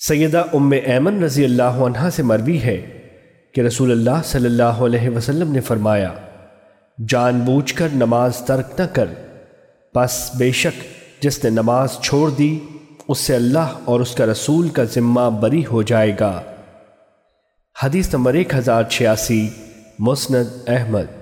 سیدہ ام ایمن رضی اللہ عنہ سے مروی ہے کہ رسول اللہ صلی اللہ علیہ وسلم نے فرمایا، جان بوجھ کر نماز ترک نہ کر۔ پس بے شک جس نے نماز چھوڑ دی، اس سے اللہ اور اس کا رسول کا ذمہ بری ہو جائے گا۔ حدیث نمبر ایک ہزار چھیاسی، مسند احمد۔